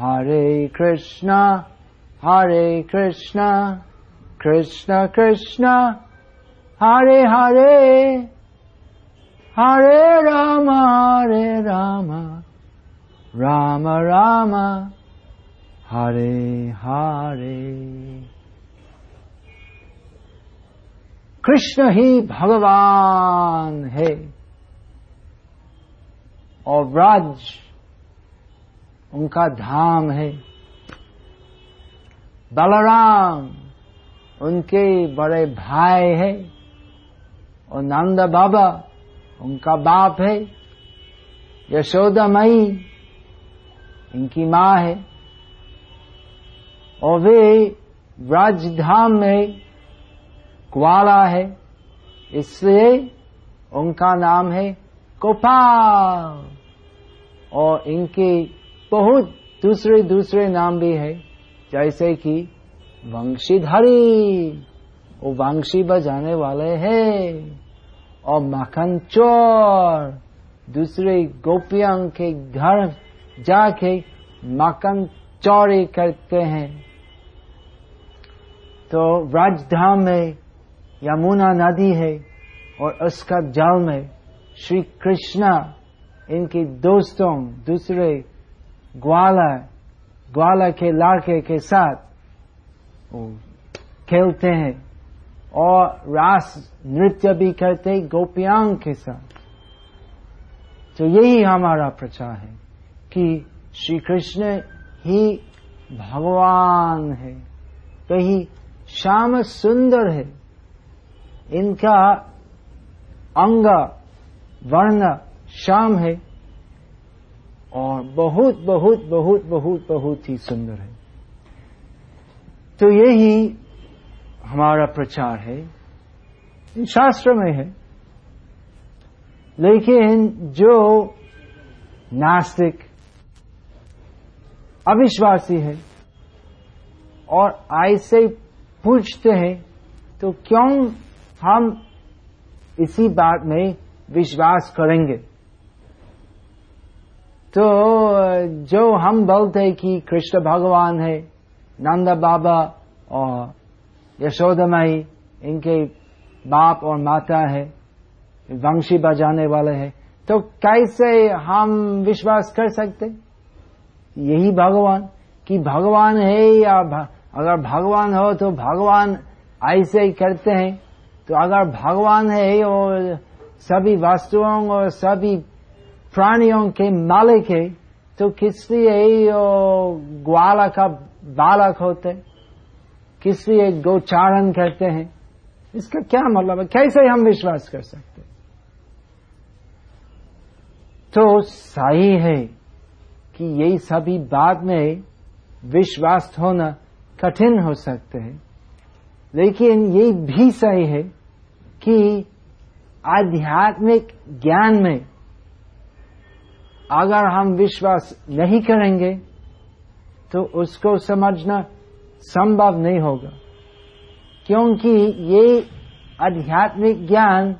हरे कृष्णा हरे कृष्णा कृष्ण कृष्ण हरे हरे हरे राम हरे राम राम राम हरे हरे कृष्ण ही भगवान है और ब्रज उनका धाम है। बलराम, उनके बड़े भाई है और नंद बाबा, उनका बाप है। यशोदा मई इनकी माँ है। और वे ब्रजधाम में ग्वाला है। इसलिए उनका नाम है गोपाल। और इनके बहुत दूसरे दूसरे नाम भी है, जैसे कि वंशीधारी, वो वंशी बजाने वाले हैं, और मखन चोर दूसरे गोपियों के घर जाके मक्खन चौड़ी करते हैं। तो राजधाम में यमुना नदी है, और उसका जल में श्री कृष्णा, इनके दोस्तों, दूसरे ग्वाला ग्वाला के लड़के के साथ खेलते हैं और रास नृत्य भी करते गोपियांग के साथ तो यही हमारा प्रचार है कि श्री कृष्ण ही भगवान है कहीं श्याम सुंदर है इनका अंग वर्ण श्याम है और बहुत बहुत बहुत बहुत बहुत ही सुंदर है। तो यही हमारा प्रचार है। शास्त्र में है। लेकिन जो नास्तिक, अविश्वासी है और ऐसे पूछते हैं तो क्यों हम इसी बात में विश्वास करेंगे? तो जो हम बोलते हैं कि कृष्ण भगवान है नंदा बाबा और यशोदा माई इनके बाप और माता है वंशी बजाने वाले हैं तो कैसे हम विश्वास कर सकते यही भगवान कि भगवान है या भा, अगर भगवान हो तो भगवान ऐसे ही करते हैं। तो अगर भगवान है और सभी वस्तुओं और सभी प्राणियों के मालिक है तो किस लिए ग्वाला का बालक होते? किस लिए गोचारण करते हैं? इसका क्या मतलब है? कैसे हम विश्वास कर सकते? तो सही है कि यही सभी बाद में विश्वास होना कठिन हो सकते हैं। लेकिन ये भी सही है कि आध्यात्मिक ज्ञान में अगर हम विश्वास नहीं करेंगे तो उसको समझना संभव नहीं होगा। क्योंकि ये आध्यात्मिक ज्ञान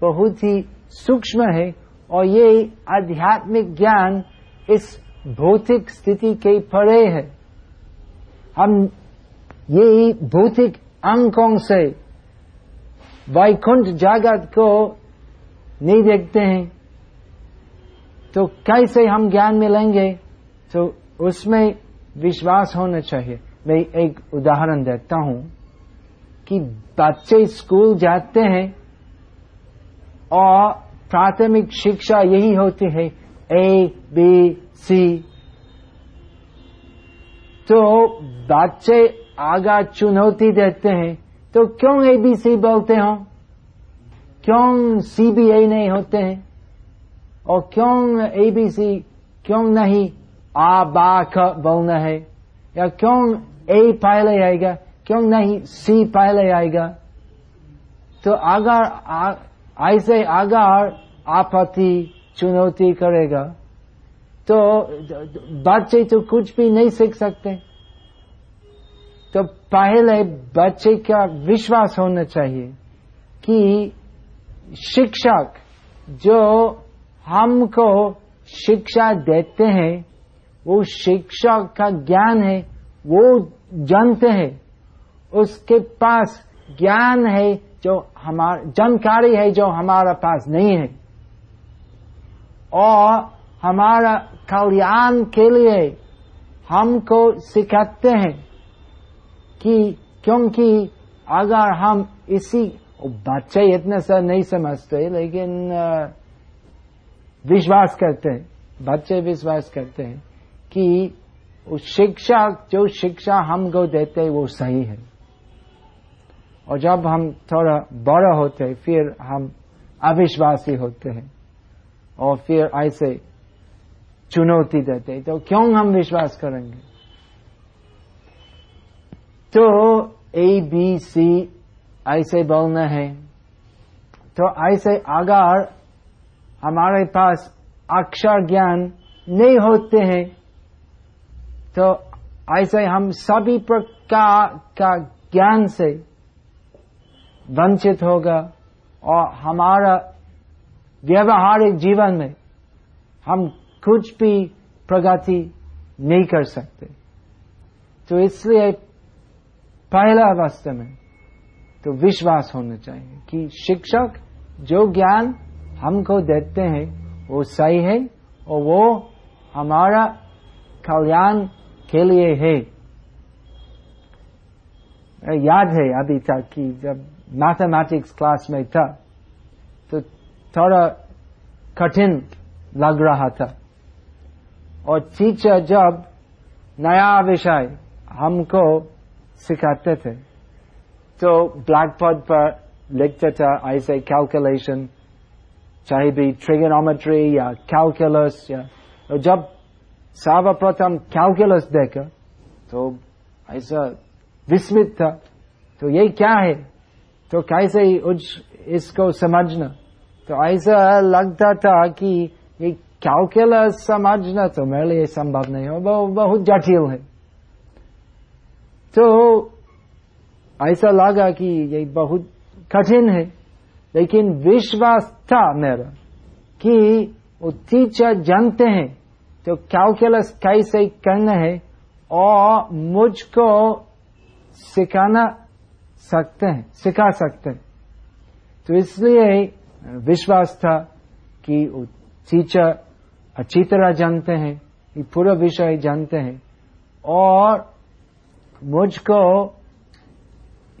बहुत ही सूक्ष्म है, और ये आध्यात्मिक ज्ञान इस भौतिक स्थिति के परे है। हम ये भौतिक अंकों से वैकुंठ जागत को नहीं देखते हैं। तो कैसे हम ज्ञान मिलेंगे तो उसमें विश्वास होना चाहिए। मैं एक उदाहरण देता हूँ कि बच्चे स्कूल जाते हैं और प्राथमिक शिक्षा यही होती है ए बी सी तो बच्चे आगा चुनौती देते हैं। तो क्यों ए बी सी बोलते हो? क्यों सी बी ए नहीं होते हैं? और क्यों ए बी सी क्यों नहीं आ बा ख बोलना है? या क्यों ए पहले आएगा, क्यों नहीं सी पहले आएगा? तो अगर ऐसे अगर आपत्ति, चुनौती करेगा तो बच्चे तो कुछ भी नहीं सीख सकते। तो पहले बच्चे का विश्वास होना चाहिए कि शिक्षक जो हमको शिक्षा देते हैं, वो शिक्षा का ज्ञान है, वो जानते हैं। उसके पास ज्ञान है जो हमारा, जानकारी है जो हमारा पास नहीं है। और हमारा कल्याण के लिए हमको सिखाते हैं कि क्योंकि अगर हम इसी बच्चे इतने सर नहीं समझते, लेकिन विश्वास करते हैं, बच्चे विश्वास करते हैं कि शिक्षा, जो शिक्षा हमको देते हैं वो सही है। और जब हम थोड़ा बड़ा होते हैं, फिर हम अविश्वासी होते हैं और फिर ऐसे चुनौती देते हैं। तो क्यों हम विश्वास करेंगे? तो ए बी सी ऐसे बोलना है। तो ऐसे अगर हमारे पास अक्षर ज्ञान नहीं होते हैं। तो ऐसे हम सभी प्रकार का ज्ञान से वंचित होगा और हमारा व्यवहारिक जीवन में हम कुछ भी प्रगति नहीं कर सकते। तो इसलिए पहला अवस्था में तो विश्वास होना चाहिए कि शिक्षक जो ज्ञान हमको देते हैं, वो सही है और वो हमारा कल्याण के लिए है। याद है अभी तक कि जब मैथमेटिक्स क्लास में था तो थोड़ा कठिन लग रहा था। और टीचर जब नया विषय हमको सिखाते थे तो ब्लैक बोर्ड पर लिखते था, ऐसे कैलकुलेशन चाहे भी ट्रिगोनोमेट्री या कैलकुलस या जब सर्वप्रथम कैलकुलस देखा तो ऐसा विस्मित था। तो ये क्या है? तो कैसे इसको समझना? तो ऐसा लगता था कि ये कैलकुलस समझना तो मेरे लिए संभव नहीं हो, वो बहुत जटिल है। तो ऐसा लगा कि ये बहुत कठिन है। लेकिन विश्वास था मेरा कि वो टीचर जानते हैं तो कैलकुलस कैसे करना है और मुझको सिखाना सकते हैं, सिखा सकते हैं। तो इसलिए विश्वास था कि वो टीचर अच्छी तरह जानते हैं, ये पूरा विषय जानते हैं और मुझको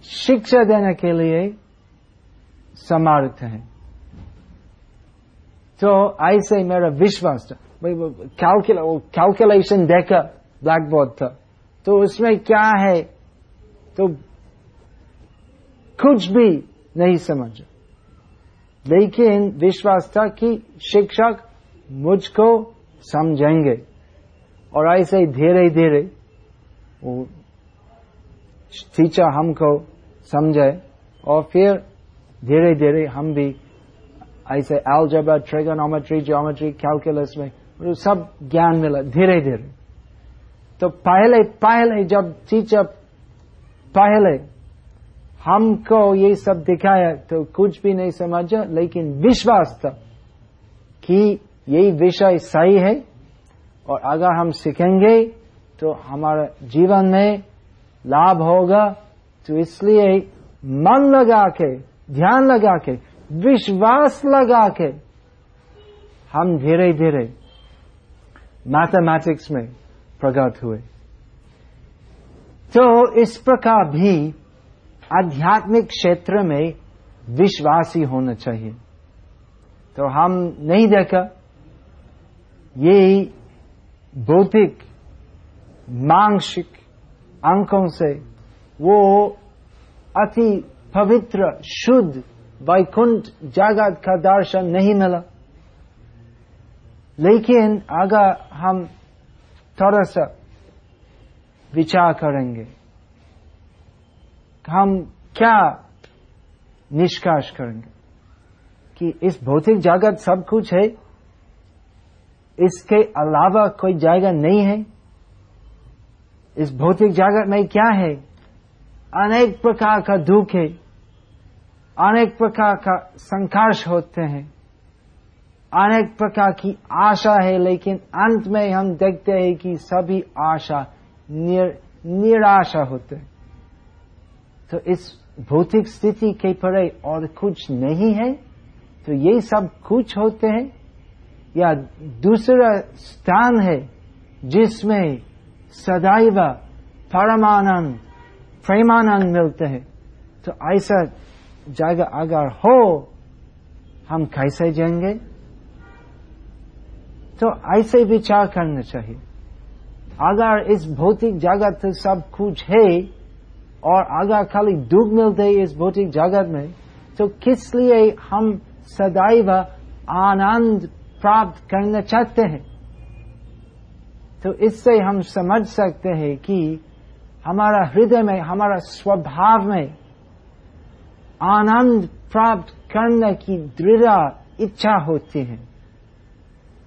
शिक्षा देने के लिए समर्थ है। तो ऐसे मेरा विश्वास था। कैलकुलेशन देखा ब्लैक बोर्ड था। तो उसमें क्या है? तो कुछ भी नहीं समझा। लेकिन विश्वास था कि शिक्षक मुझको समझेंगे। और ऐसे धीरे धीरे, वो टीचर हमको समझे। और फिर धीरे धीरे हम भी, ऐसे एल्जबा ट्रिगोनोमेट्री जियोमेट्री कैलकुलस में सब ज्ञान मिला, धीरे धीरे। तो पहले पहले जब टीचर पहले हमको ये सब दिखाया तो कुछ भी नहीं समझा, लेकिन विश्वास था कि यही विषय सही है, और अगर हम सीखेंगे तो हमारा जीवन में लाभ होगा। तो इसलिए मन लगा के ध्यान लगा के, विश्वास लगा के, हम धीरे धीरे मैथमेटिक्स में प्रगत हुए। तो इस प्रकार भी आध्यात्मिक क्षेत्र में विश्वासी होना चाहिए। तो हम नहीं देखा ये भौतिक मांसिक अंकों से वो अति पवित्र, शुद्ध, वैकुंठ जागत का दर्शन नहीं मिला। लेकिन अगर हम थोड़ा सा विचार करेंगे, हम क्या निष्कर्ष करेंगे कि इस भौतिक जगत सब कुछ है, इसके अलावा कोई जायगा नहीं है, इस भौतिक जगत में क्या है? अनेक प्रकार का दुख है अनेक प्रकार का संघर्ष होते हैं। अनेक प्रकार की आशा है लेकिन अंत में हम देखते हैं कि सभी आशा निर, निराशा होते हैं। तो इस भौतिक स्थिति के परे और कुछ नहीं है तो ये सब कुछ होते हैं। या दूसरा स्थान है जिसमें सदैव परमानंद प्रेमानंद मिलते हैं। तो ऐसा जगह अगर हो, हम कैसे जाएँगे? तो ऐसे विचार करना चाहिए। अगर इस भौतिक जगत सब कुछ है, और अगर खाली दुख मिलते है इस भौतिक जगत में तो किस लिए हम सदैव आनंद प्राप्त करना चाहते हैं? तो इससे हम समझ सकते हैं कि हमारा हृदय में, हमारा स्वभाव में आनंद प्राप्त करने की दृढ़ इच्छा होती है।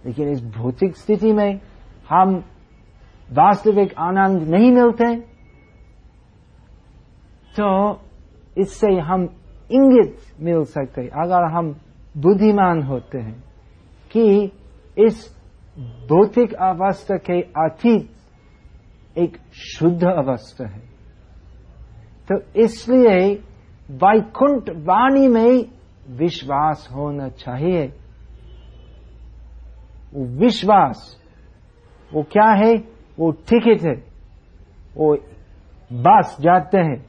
लेकिन इस भौतिक स्थिति में हम वास्तविक आनंद नहीं मिलते। तो इससे हम इंगित मिल सकते अगर हम बुद्धिमान होते हैं कि इस भौतिक अवस्था के अतीत एक शुद्ध अवस्था है। तो इसलिए वैकुंठ वाणी में विश्वास होना चाहिए। वो विश्वास, वो क्या है? वो टिकट है वो बस जाते हैं।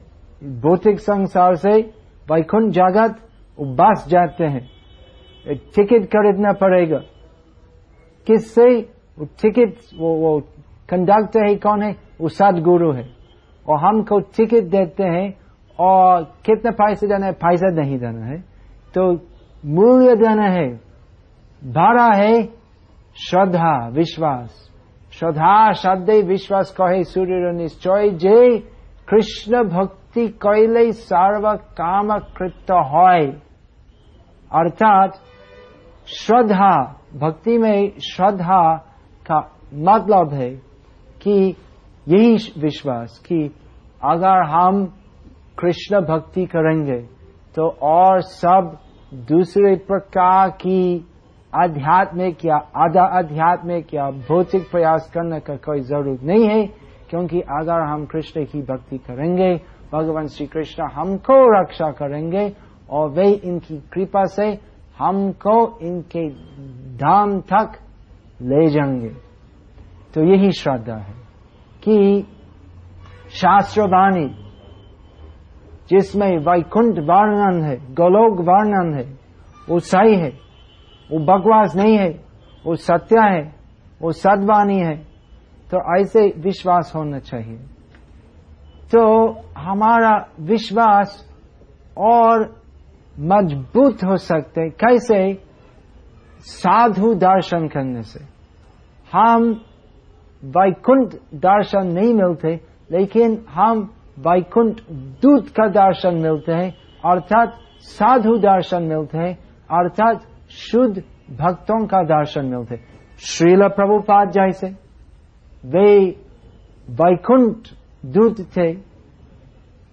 भौतिक संसार से वैकुंठ जगत, वो बस जाते हैं। टिकट खरीदना पड़ेगा। किससे? वो टिकट, वो वो कंडक्टर है, कौन है? वो सदगुरु है। और हमको टिकट देते हैं, और कितने पैसे देना है? पैसा नहीं देना है। तो मूल्य देना है। भाड़ा है श्रद्धा, विश्वास। श्रद्धा श्रद्धे विश्वास कहे सूर्य निश्चय जे कृष्ण भक्ति कैले सर्व काम कृत হয় अर्थात श्रद्धा, भक्ति में श्रद्धा का मतलब है कि यही विश्वास कि अगर हम कृष्ण भक्ति करेंगे तो और सब दूसरे प्रकार की आध्यात्मिक या आधा आध्यात्मिक या भौतिक प्रयास करने का कोई ज़रूरत नहीं है, क्योंकि अगर हम कृष्ण की भक्ति करेंगे, भगवान श्री कृष्ण हमको रक्षा करेंगे और वे इनकी कृपा से हमको इनके धाम तक ले जाएँगे। तो यही श्रद्धा है कि शास्त्रवाणी जिसमें वैकुंठ वर्णन है, गोलोक वर्णन है, वो सही है, वो बकवास नहीं है, वो सत्य है, वो सदवाणी है तो ऐसे विश्वास होना चाहिए। तो हमारा विश्वास और मज़बूत हो सकते कैसे? साधु दर्शन करने से। हम वैकुंठ दर्शन नहीं मिलते, लेकिन हम वैकुंठ दूत का दर्शन मिलते हैं, अर्थात साधु दर्शन मिलते हैं, अर्थात शुद्ध भक्तों का दर्शन मिलते श्रील प्रभुपाद जैसे, वे वैकुंठ दूत थे,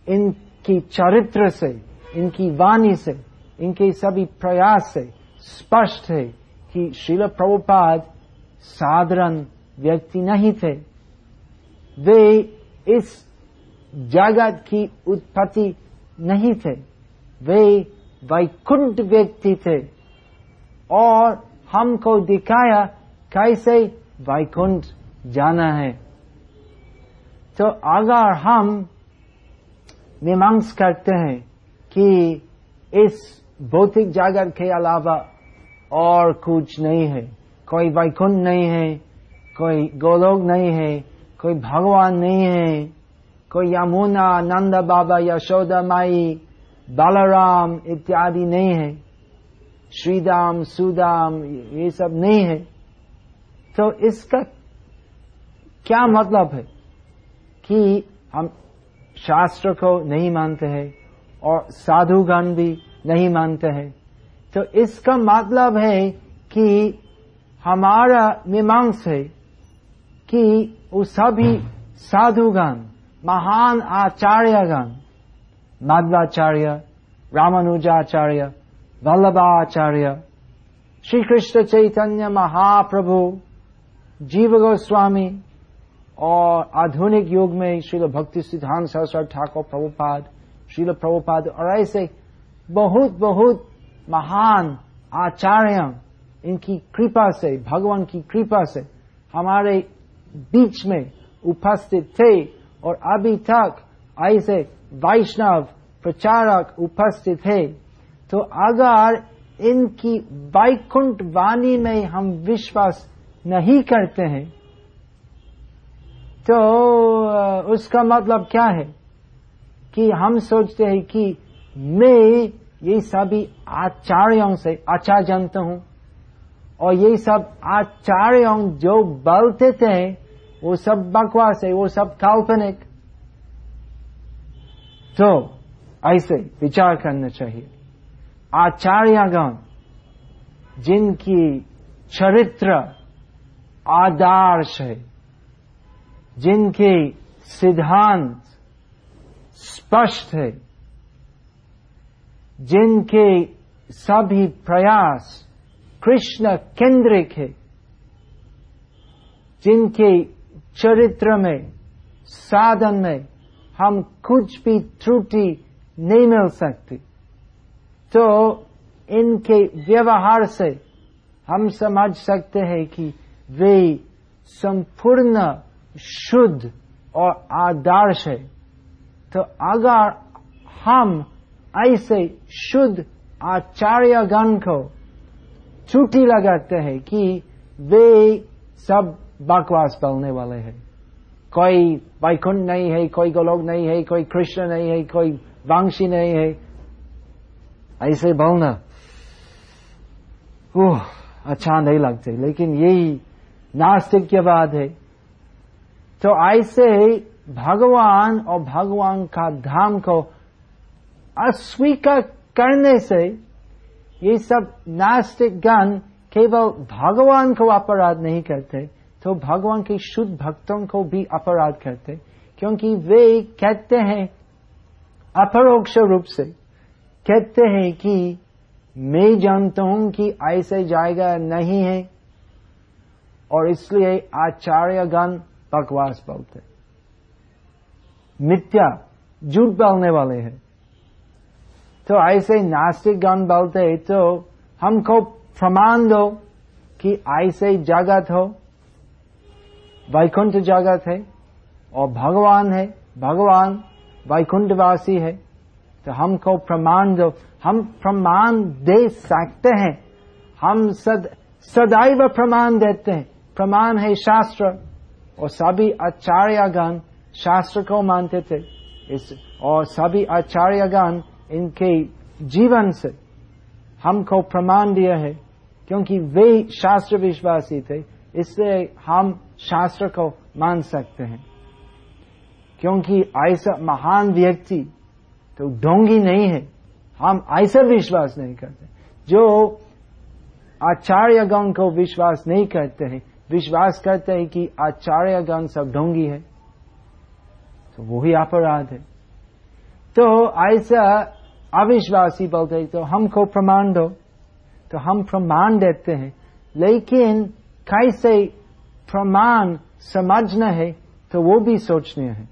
इनकी चरित्र से, इनकी वाणी से, इनके सभी प्रयास से स्पष्ट है कि श्रील प्रभुपाद साधारण व्यक्ति नहीं थे। वे इस जगत की उत्पत्ति नहीं थे। वे वैकुंठ व्यक्ति थे। और हमको दिखाया कैसे वैकुंठ जाना है। तो अगर हम मीमांस करते हैं कि इस भौतिक जगत के अलावा और कुछ नहीं है, कोई वैकुंठ नहीं है कोई गोलोक नहीं है, कोई भगवान नहीं है, कोई यमुना, नंद बाबा, यशोदा माई, बालाराम इत्यादि नहीं है। श्रीदाम, सुदाम, ये सब नहीं है। तो इसका क्या मतलब है कि हम शास्त्र को नहीं मानते हैं और साधुगण भी नहीं मानते हैं? तो इसका मतलब है कि हमारा मीमांस है। कि वो सभी साधुगण, महान आचार्यगण माधवाचार्य रामानुजाचार्य, वल्लभाचार्य श्री कृष्ण चैतन्य महाप्रभु, जीव गोस्वामी और आधुनिक युग में श्रील भक्ति सिद्धांत सरस्वती ठाकुर प्रभुपाद, श्रील प्रभुपाद और ऐसे बहुत बहुत महान आचार्य, इनकी कृपा से, भगवान की कृपा से हमारे बीच में उपस्थित थे और अभी तक ऐसे वैष्णव प्रचारक उपस्थित थे। तो अगर इनकी वैकुंठ वाणी में हम विश्वास नहीं करते हैं तो उसका मतलब क्या है? कि हम सोचते हैं कि मैं ये सभी आचार्यों से अच्छा जानता हूँ और ये सब आचार्यों जो बोलते थे वो सब बकवास है, वो सब काल्पनिक। तो ऐसे विचार करना चाहिए। आचार्यगण, जिनकी चरित्र आदर्श है, जिनके सिद्धांत स्पष्ट है, जिनके सभी प्रयास कृष्ण केंद्रिक है, जिनके चरित्र में साधन में हम कुछ भी त्रुटि नहीं मिल सकती। तो इनके व्यवहार से हम समझ सकते हैं कि वे संपूर्ण, शुद्ध और आदर्श है। तो अगर हम ऐसे शुद्ध आचार्यगण को चुटी लगाते हैं कि वे सब बकवास बोलने वाले हैं। कोई वैकुंठ नहीं है, कोई गोलोक नहीं है, कोई कृष्ण नहीं है, कोई वांशी नहीं है। ऐसे बोलना, ओह अच्छा नहीं लगते। लेकिन यही नास्तिक के बाद है। तो ऐसे भगवान और भगवान का धाम को अस्वीकार करने से ये सब नास्तिक गण केवल भगवान को अपराध नहीं करते तो भगवान के शुद्ध भक्तों को भी अपराध करते, क्योंकि वे कहते हैं, अपरोक्ष रूप से, कहते हैं कि मैं जानता हूँ कि ऐसे जाएगा नहीं है, और इसलिए आचार्य गण बकवास बोलते मिथ्या झूठ बोलने वाले हैं। तो ऐसे नास्तिक गण बोलते तो हमको प्रमाण दो कि ऐसे जगत हो वैकुंठ जगत है और भगवान है, भगवान वैकुंठवासी है। तो हमको प्रमाण दो, हम प्रमाण दे सकते हैं। हम सद, सदैव प्रमाण देते हैं। प्रमाण है शास्त्र। और सभी आचार्यगण शास्त्र को मानते थे। इस, और सभी आचार्यगण इनके जीवन से हमको प्रमाण दिया है, क्योंकि वे शास्त्र विश्वासी थे। इससे हम शास्त्र को मान सकते हैं। क्योंकि ऐसा महान व्यक्ति तो ढोंगी नहीं है। हम ऐसा विश्वास नहीं करते। जो आचार्यगण को विश्वास नहीं करते हैं, विश्वास करते हैं कि आचार्यगण सब ढोंगी है तो वही अपराध है। तो ऐसा अविश्वासी बोलते तो हमको प्रमाण दो। तो हम प्रमाण देते हैं। लेकिन कैसे प्रमाण समझना है तो वो भी सोचनीय है।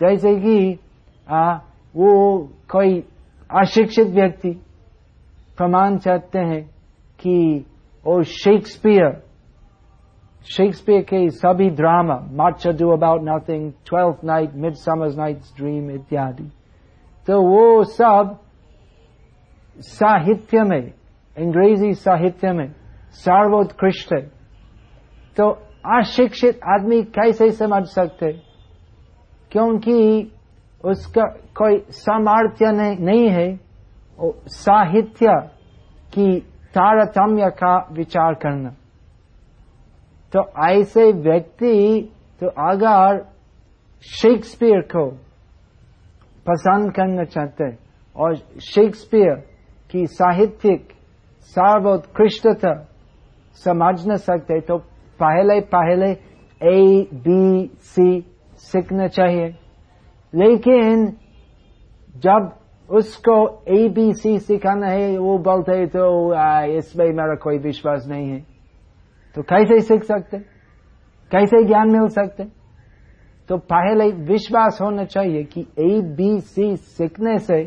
जैसे कि आ, वो कोई अशिक्षित व्यक्ति प्रमाण चाहते हैं कि वो शेक्सपियर शेक्सपियर के सभी drama much ado about nothing twelfth night midsummer's night dream इत्यादि तो वो सब साहित्य में अंग्रेज़ी साहित्य में सर्वोत्कृष्ट है तो अशिक्षित आदमी कैसे समझ सकते? क्योंकि उसका कोई सामर्थ्य नहीं नहीं है। साहित्य की तारतम्य का विचार करना। तो ऐसे व्यक्ति तो अगर शेक्सपियर को पसंद करना चाहते और शेक्सपियर की साहित्यिक सर्वोत्कृष्टता न सकते तो पहले पहले ए बी सी सीखना चाहिए। लेकिन जब उसको ए बी सी सिखाना है, वो बोलते है तो इसमें मेरा कोई विश्वास नहीं है। तो कैसे सीख सकते? कैसे ज्ञान मिल सकते? तो पहले विश्वास होना चाहिए कि ए बी सी सीखने से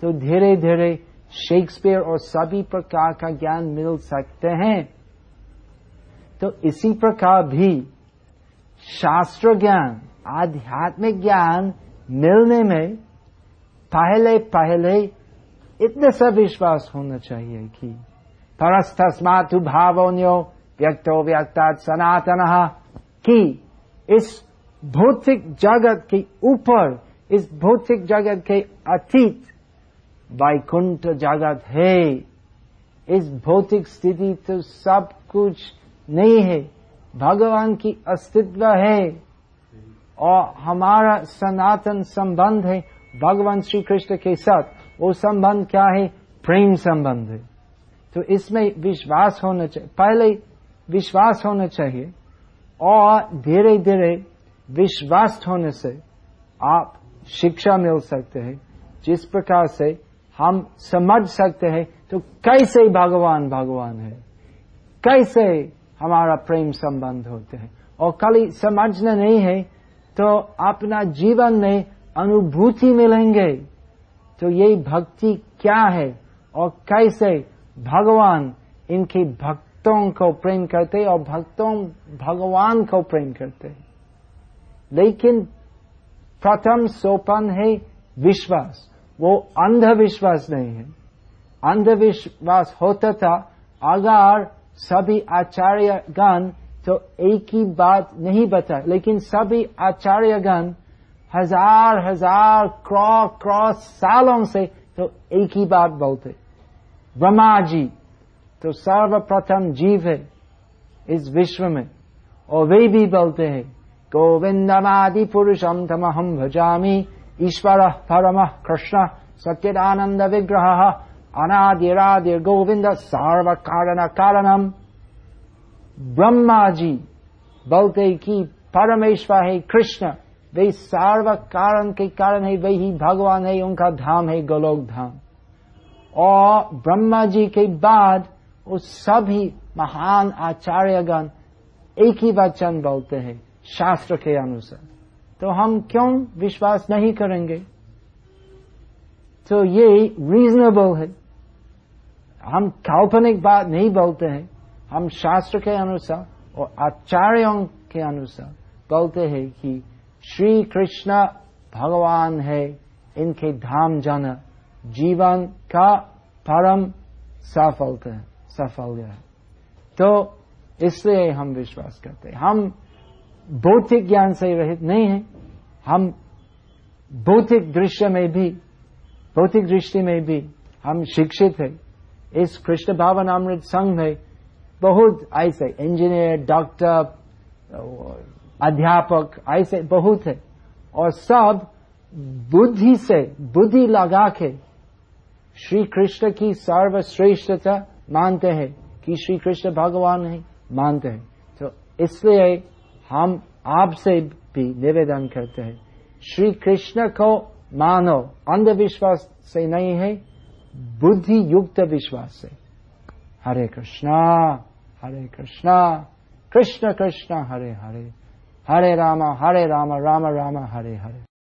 तो धीरे धीरे शेक्सपियर और सभी प्रकार का ज्ञान मिल सकते हैं। तो इसी प्रकार भी शास्त्र ज्ञान, आध्यात्मिक ज्ञान मिलने में पहले पहले इतने सा विश्वास होना चाहिए कि परस्तस्मातु भावोन्यो व्यक्तो व्यक्ता सनातन, कि इस भौतिक जगत के ऊपर, इस भौतिक जगत के अतीत वैकुंठ जगत है। इस भौतिक स्थिति तो सब कुछ नहीं है। भगवान की अस्तित्व है और हमारा सनातन संबंध है भगवान श्री कृष्ण के साथ। वो संबंध क्या है? प्रेम संबंध है। तो इसमें विश्वास होना चाहिए पहले विश्वास होना चाहिए और धीरे धीरे विश्वास होने से आप शिक्षा मिल सकते हैं। जिस प्रकार से हम समझ सकते हैं तो कैसे भगवान भगवान है? कैसे हमारा प्रेम संबंध होते हैं। और खाली समझना नहीं है तो अपना जीवन में अनुभूति मिलेंगे। तो यही भक्ति क्या है? और कैसे भगवान इनके भक्तों को प्रेम करते और भक्तों, भगवान को प्रेम करते लेकिन प्रथम सोपन है विश्वास। वो अंधविश्वास नहीं है। अंधविश्वास होता था, अगर सभी आचार्यगण तो एक ही बात नहीं बता लेकिन सभी आचार्य गण हज़ार हज़ार क्रॉ क्रॉस सालों से तो एक ही बात बोलते। ब्रह्मा जी तो सर्वप्रथम जीव है इस विश्व में, और वे भी बोलते हैं, गोविंदमादि पुरुषम तमहम भजामी, ईश्वर परम कृष्ण सच्चिदानंद विग्रह अनादिरादिर गोविंद सर्व कारण कारणम ब्रह्मा जी बोलते कि परमेश्वर है कृष्ण। वे सर्व कारण के कारण है वही भगवान है, उनका धाम है, गोलोक धाम। और ब्रह्मा जी के बाद वो सभी महान आचार्यगण एक ही वचन बोलते हैं, शास्त्र के अनुसार। तो हम क्यों विश्वास नहीं करेंगे? तो ये रीजनेबल है। हम काल्पनिक बात नहीं बोलते हैं। हम शास्त्र के अनुसार और आचार्यों के अनुसार बोलते हैं कि श्री कृष्ण भगवान है, इनके धाम जाना जीवन का परम सफलता है, सफल है। तो इसलिए हम विश्वास करते हैं। हम भौतिक ज्ञान से रहित नहीं है। हम भौतिक दृश्य में भी भौतिक दृष्टि में भी हम शिक्षित है। इस कृष्ण भावन अमृत संघ में बहुत ऐसे इंजीनियर डॉक्टर अध्यापक ऐसे बहुत है। और सब बुद्धि से, बुद्धि लगा के श्री कृष्ण की सर्वश्रेष्ठता मानते हैं कि श्री कृष्ण भगवान है, मानते हैं। तो इसलिए हम आपसे भी निवेदन करते हैं, श्री कृष्ण को मानो, अंधविश्वास से नहीं है। बुद्धि युक्त विश्वास। से हरे कृष्णा हरे कृष्णा, कृष्ण कृष्ण, हरे हरे। हरे रामा हरे रामा, राम राम, हरे हरे।